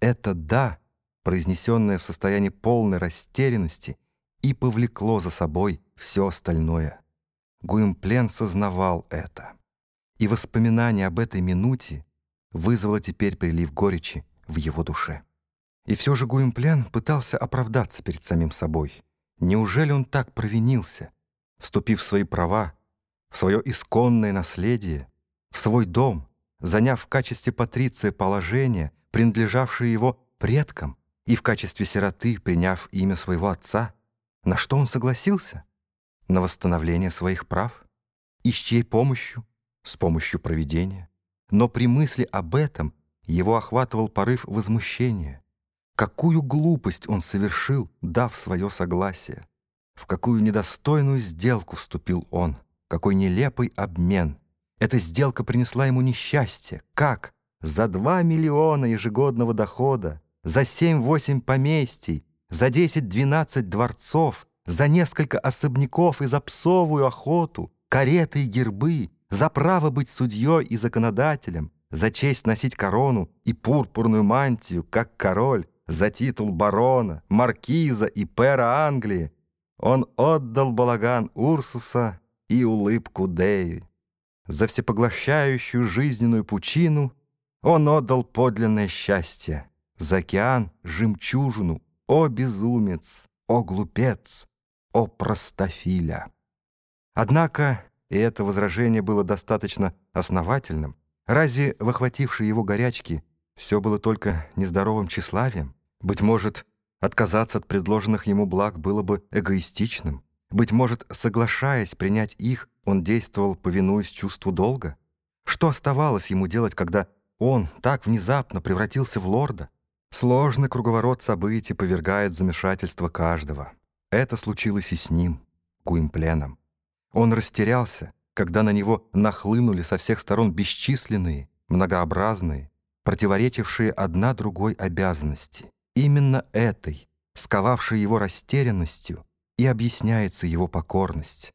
Это «да», произнесенное в состоянии полной растерянности, и повлекло за собой все остальное. Гуимплен сознавал это. И воспоминание об этой минуте вызвало теперь прилив горечи в его душе. И все же Гуимплен пытался оправдаться перед самим собой. Неужели он так провинился, вступив в свои права, в свое исконное наследие, в свой дом, заняв в качестве патриция положение, принадлежавшее его предкам, и в качестве сироты приняв имя своего отца? На что он согласился? На восстановление своих прав? И с чьей помощью? С помощью провидения. Но при мысли об этом его охватывал порыв возмущения. Какую глупость он совершил, дав свое согласие? В какую недостойную сделку вступил он? Какой нелепый обмен! Эта сделка принесла ему несчастье. Как? За два миллиона ежегодного дохода, за семь-восемь поместий, за десять-двенадцать дворцов, за несколько особняков и за псовую охоту, кареты и гербы, за право быть судьей и законодателем, за честь носить корону и пурпурную мантию, как король, за титул барона, маркиза и пера Англии. Он отдал балаган Урсуса и улыбку Деи. За всепоглощающую жизненную пучину он отдал подлинное счастье, за океан — жемчужину, о безумец, о глупец, о простофиля. Однако и это возражение было достаточно основательным. Разве в охватившей его горячке все было только нездоровым тщеславием? Быть может, отказаться от предложенных ему благ было бы эгоистичным? Быть может, соглашаясь принять их, он действовал, повинуясь чувству долга? Что оставалось ему делать, когда он так внезапно превратился в лорда? Сложный круговорот событий повергает замешательство каждого. Это случилось и с ним, Гуимпленом. Он растерялся, когда на него нахлынули со всех сторон бесчисленные, многообразные, противоречившие одна другой обязанности. Именно этой, сковавшей его растерянностью, и объясняется его покорность.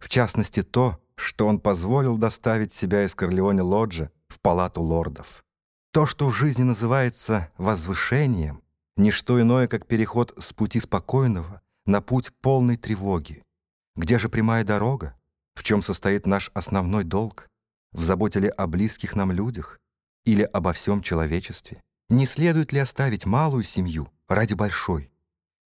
В частности, то, что он позволил доставить себя из Корлеоне Лоджа в палату лордов. То, что в жизни называется возвышением, не что иное, как переход с пути спокойного на путь полной тревоги. Где же прямая дорога? В чем состоит наш основной долг? В заботе ли о близких нам людях? Или обо всем человечестве? Не следует ли оставить малую семью ради большой?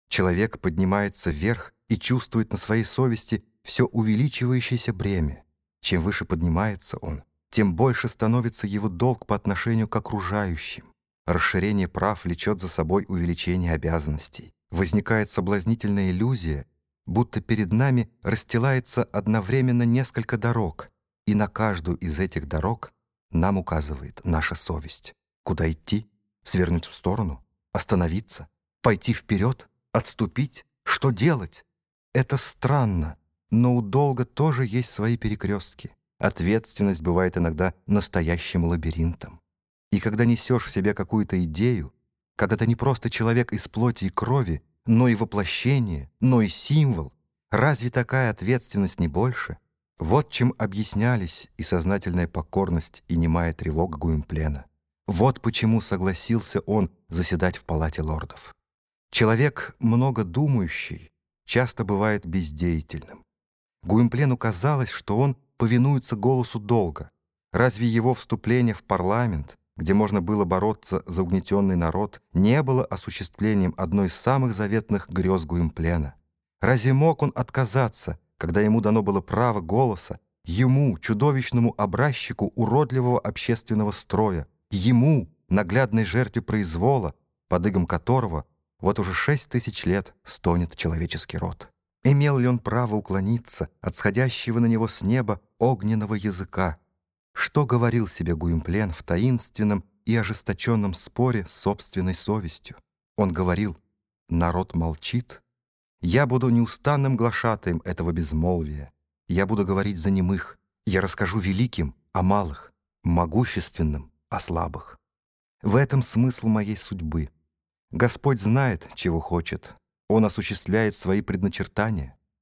Человек поднимается вверх и чувствует на своей совести все увеличивающееся бремя. Чем выше поднимается он, тем больше становится его долг по отношению к окружающим. Расширение прав влечет за собой увеличение обязанностей. Возникает соблазнительная иллюзия, будто перед нами расстилается одновременно несколько дорог, и на каждую из этих дорог нам указывает наша совесть. Куда идти? Свернуть в сторону? Остановиться? Пойти вперед? Отступить? Что делать? Это странно, но у долга тоже есть свои перекрестки. Ответственность бывает иногда настоящим лабиринтом. И когда несешь в себе какую-то идею, когда ты не просто человек из плоти и крови, но и воплощение, но и символ, разве такая ответственность не больше? Вот чем объяснялись и сознательная покорность, и немая тревога Гуимплена. Вот почему согласился он заседать в палате лордов. Человек, много думающий, часто бывает бездеятельным. Гуимплену казалось, что он повинуется голосу долга. Разве его вступление в парламент, где можно было бороться за угнетенный народ, не было осуществлением одной из самых заветных грез Гуимплена? Разве мог он отказаться, когда ему дано было право голоса, ему, чудовищному образчику уродливого общественного строя, ему, наглядной жертве произвола, под которого вот уже шесть тысяч лет стонет человеческий род? Имел ли он право уклониться от сходящего на него с неба огненного языка? Что говорил себе Гуимплен в таинственном и ожесточенном споре с собственной совестью? Он говорил, народ молчит, я буду неустанным глашатаем этого безмолвия, я буду говорить за немых, я расскажу великим о малых, могущественным о слабых. В этом смысл моей судьбы. Господь знает, чего хочет, он осуществляет свои предначертания.